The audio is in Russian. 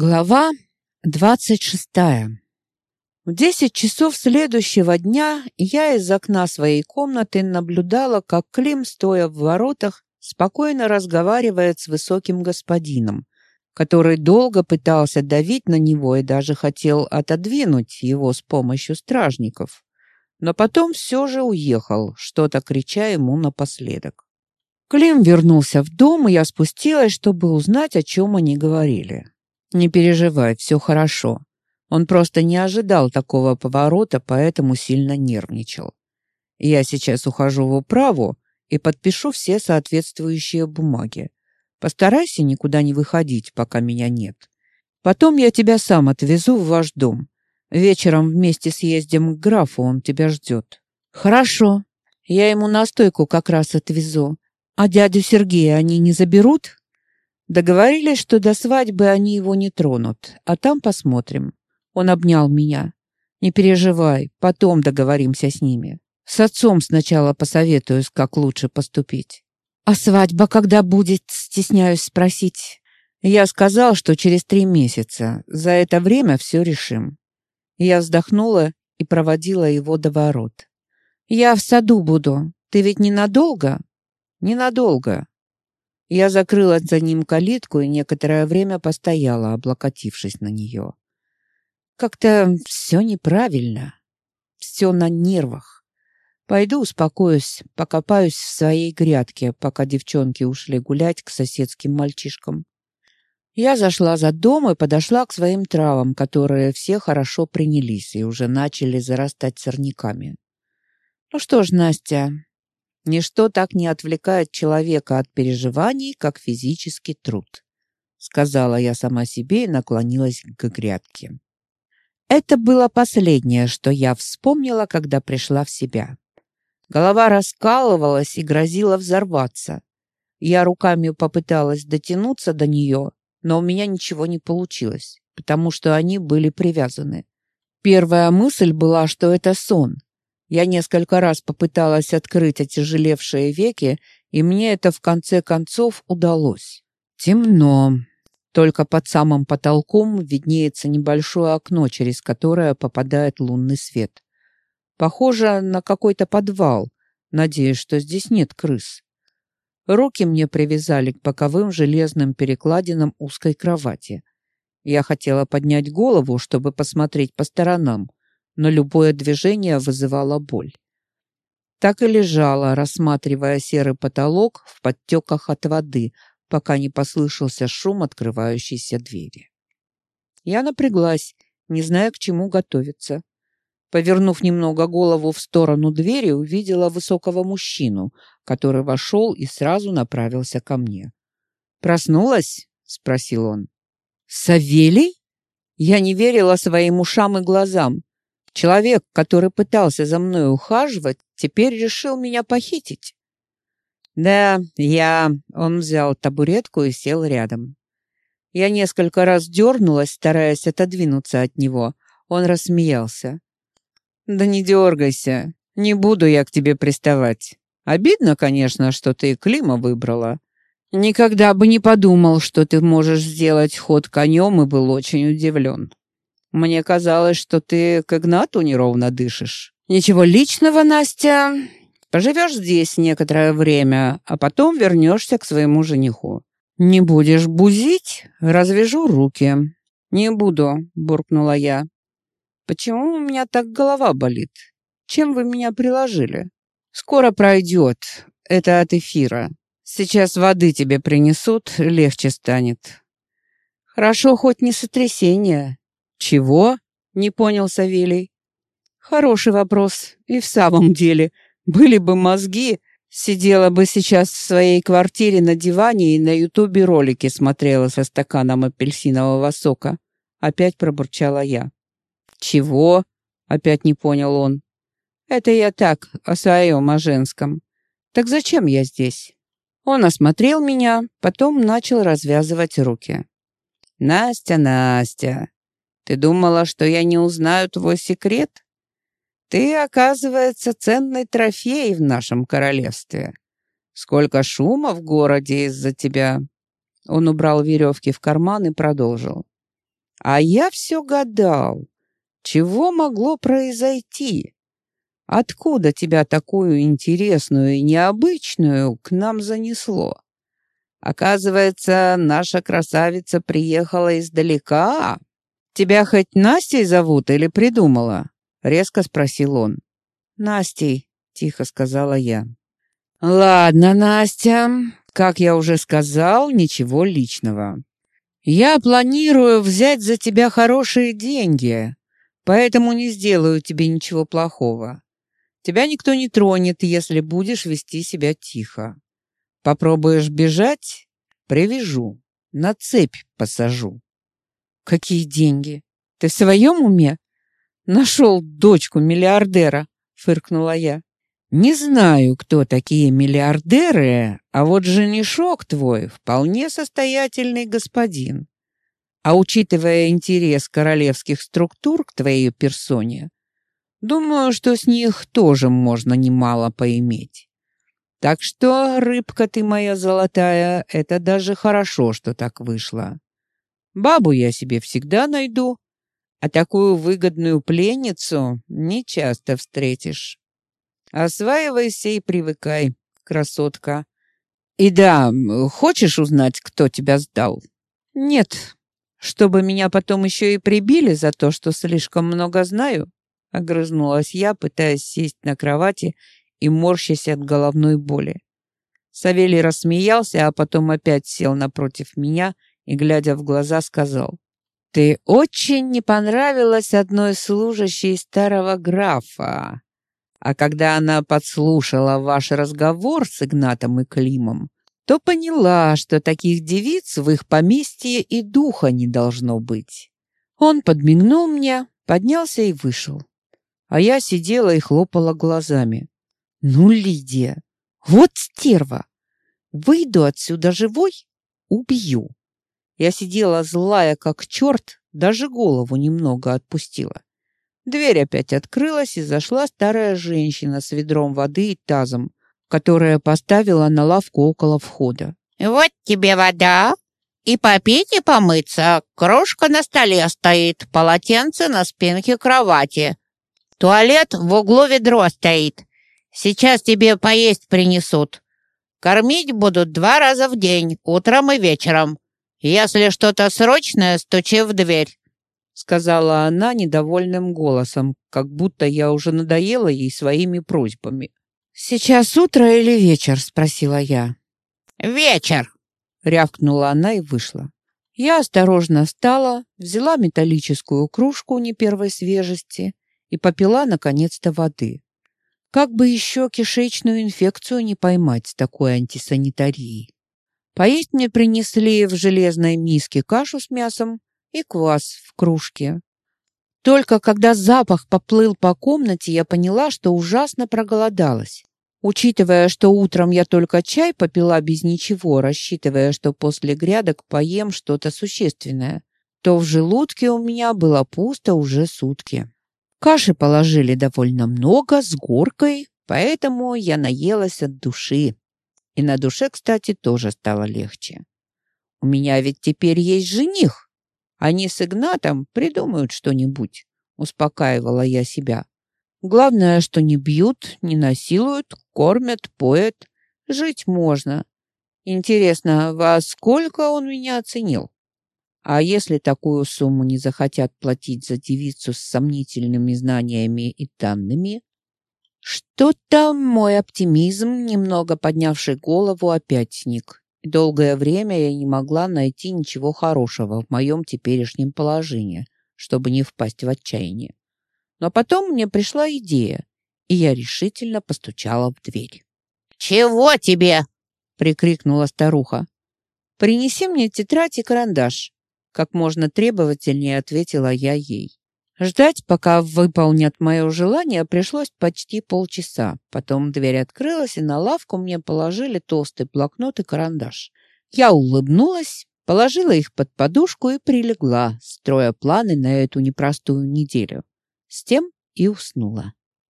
Глава двадцать шестая. В десять часов следующего дня я из окна своей комнаты наблюдала, как Клим, стоя в воротах, спокойно разговаривает с высоким господином, который долго пытался давить на него и даже хотел отодвинуть его с помощью стражников. Но потом все же уехал, что-то крича ему напоследок. Клим вернулся в дом, и я спустилась, чтобы узнать, о чем они говорили. Не переживай, все хорошо. Он просто не ожидал такого поворота, поэтому сильно нервничал. Я сейчас ухожу в управу и подпишу все соответствующие бумаги. Постарайся никуда не выходить, пока меня нет. Потом я тебя сам отвезу в ваш дом. Вечером вместе съездим к графу, он тебя ждет. Хорошо. Я ему настойку как раз отвезу. А дядю Сергея они не заберут? Договорились, что до свадьбы они его не тронут, а там посмотрим. Он обнял меня. Не переживай, потом договоримся с ними. С отцом сначала посоветуюсь, как лучше поступить. А свадьба когда будет, стесняюсь спросить. Я сказал, что через три месяца. За это время все решим. Я вздохнула и проводила его до ворот. Я в саду буду. Ты ведь ненадолго? Ненадолго. Я закрыла за ним калитку и некоторое время постояла, облокотившись на нее. Как-то все неправильно, все на нервах. Пойду успокоюсь, покопаюсь в своей грядке, пока девчонки ушли гулять к соседским мальчишкам. Я зашла за дом и подошла к своим травам, которые все хорошо принялись и уже начали зарастать сорняками. Ну что ж, Настя, Ничто так не отвлекает человека от переживаний, как физический труд, сказала я сама себе и наклонилась к грядке. Это было последнее, что я вспомнила, когда пришла в себя. Голова раскалывалась и грозила взорваться. Я руками попыталась дотянуться до нее, но у меня ничего не получилось, потому что они были привязаны. Первая мысль была, что это сон, я несколько раз попыталась открыть отяжелевшие веки, и мне это в конце концов удалось. Темно. Только под самым потолком виднеется небольшое окно, через которое попадает лунный свет. Похоже на какой-то подвал. Надеюсь, что здесь нет крыс. Руки мне привязали к боковым железным перекладинам узкой кровати. Я хотела поднять голову, чтобы посмотреть по сторонам, но любое движение вызывало боль. Так и лежала, рассматривая серый потолок в подтеках от воды, пока не послышался шум открывающейся двери. Я напряглась, не зная, к чему готовиться. Повернув немного голову в сторону двери, увидела высокого мужчину, который вошел и сразу направился ко мне. «Проснулась?» — спросил он. «Савелий?» Я не верила своим ушам и глазам. Человек, который пытался за мной ухаживать, теперь решил меня похитить. Да, я... Он взял табуретку и сел рядом. Я несколько раз дернулась, стараясь отодвинуться от него. Он рассмеялся. «Да не дергайся. Не буду я к тебе приставать. Обидно, конечно, что ты Клима выбрала. Никогда бы не подумал, что ты можешь сделать ход конем и был очень удивлен. Мне казалось, что ты к Игнату неровно дышишь. Ничего личного, Настя. Поживешь здесь некоторое время, а потом вернешься к своему жениху. Не будешь бузить, развяжу руки. Не буду, буркнула я. Почему у меня так голова болит? Чем вы меня приложили? Скоро пройдет. Это от эфира. Сейчас воды тебе принесут, легче станет. Хорошо, хоть не сотрясение. «Чего?» — не понял Савелий. «Хороший вопрос. И в самом деле, были бы мозги, сидела бы сейчас в своей квартире на диване и на ютубе ролики смотрела со стаканом апельсинового сока». Опять пробурчала я. «Чего?» — опять не понял он. «Это я так, о своем, о женском. Так зачем я здесь?» Он осмотрел меня, потом начал развязывать руки. «Настя, Настя, ты думала, что я не узнаю твой секрет? Ты, оказывается, ценный трофей в нашем королевстве. Сколько шума в городе из-за тебя!» Он убрал веревки в карман и продолжил. А я все гадал, чего могло произойти? Откуда тебя такую интересную и необычную к нам занесло? Оказывается, наша красавица приехала издалека. Тебя хоть Настей зовут или придумала? Резко спросил он. Настей, тихо сказала я. Ладно, Настя, как я уже сказал, ничего личного. Я планирую взять за тебя хорошие деньги, поэтому не сделаю тебе ничего плохого. Тебя никто не тронет, если будешь вести себя тихо. Попробуешь бежать — привяжу, на цепь посажу. Какие деньги? Ты в своем уме? Нашел дочку миллиардера, фыркнула я. Не знаю, кто такие миллиардеры, а вот женишок твой вполне состоятельный господин. А учитывая интерес королевских структур к твоей персоне, думаю, что с них тоже можно немало поиметь. Так что, рыбка ты моя золотая, это даже хорошо, что так вышло. Бабу я себе всегда найду, а такую выгодную пленницу не часто встретишь. Осваивайся и привыкай, красотка. И да, хочешь узнать, кто тебя сдал? Нет, чтобы меня потом еще и прибили за то, что слишком много знаю, огрызнулась я, пытаясь сесть на кровати и морщась от головной боли. Савелий рассмеялся, а потом опять сел напротив меня и, глядя в глаза, сказал, «Ты очень не понравилась одной служащей старого графа. А когда она подслушала ваш разговор с Игнатом и Климом, то поняла, что таких девиц в их поместье и духа не должно быть. Он подмигнул мне, поднялся и вышел. А я сидела и хлопала глазами. «Ну, Лидия, вот стерва! Выйду отсюда живой — убью!» Я сидела злая, как черт, даже голову немного отпустила. Дверь опять открылась, и зашла старая женщина с ведром воды и тазом, которая поставила на лавку около входа. «Вот тебе вода, и попить, и помыться. Кружка на столе стоит, полотенце на спинке кровати. Туалет в углу ведро стоит. Сейчас тебе поесть принесут. Кормить будут два раза в день, утром и вечером. Если что-то срочное, стучи в дверь сказала она недовольным голосом, как будто я уже надоела ей своими просьбами. «Сейчас утро или вечер?» — спросила я. «Вечер!» — рявкнула она и вышла. Я осторожно встала, взяла металлическую кружку не первой свежести и попила, наконец-то, воды. Как бы еще кишечную инфекцию не поймать с такой антисанитарией. Поесть мне принесли в железной миске кашу с мясом, и квас в кружке. Только когда запах поплыл по комнате, я поняла, что ужасно проголодалась. Учитывая, что утром я только чай попила без ничего, рассчитывая, что после грядок поем что-то существенное, то в желудке у меня было пусто уже сутки. Каши положили довольно много, с горкой, поэтому я наелась от души. И на душе, кстати, тоже стало легче. У меня ведь теперь есть жених. Они с Игнатом придумают что-нибудь, успокаивала я себя. Главное, что не бьют, не насилуют, кормят, поят. Жить можно. Интересно, во сколько он меня оценил? А если такую сумму не захотят платить за девицу с сомнительными знаниями и данными? Что-то мой оптимизм, немного поднявший голову, опять сник. Долгое время я не могла найти ничего хорошего в моем теперешнем положении, чтобы не впасть в отчаяние. Но потом мне пришла идея, и я решительно постучала в дверь. «Чего тебе?» — прикрикнула старуха. «Принеси мне тетрадь и карандаш», — как можно требовательнее ответила я ей. Ждать, пока выполнят мое желание, пришлось почти полчаса. Потом дверь открылась, и на лавку мне положили толстый блокнот и карандаш. Я улыбнулась, положила их под подушку и прилегла, строя планы на эту непростую неделю. С тем и уснула.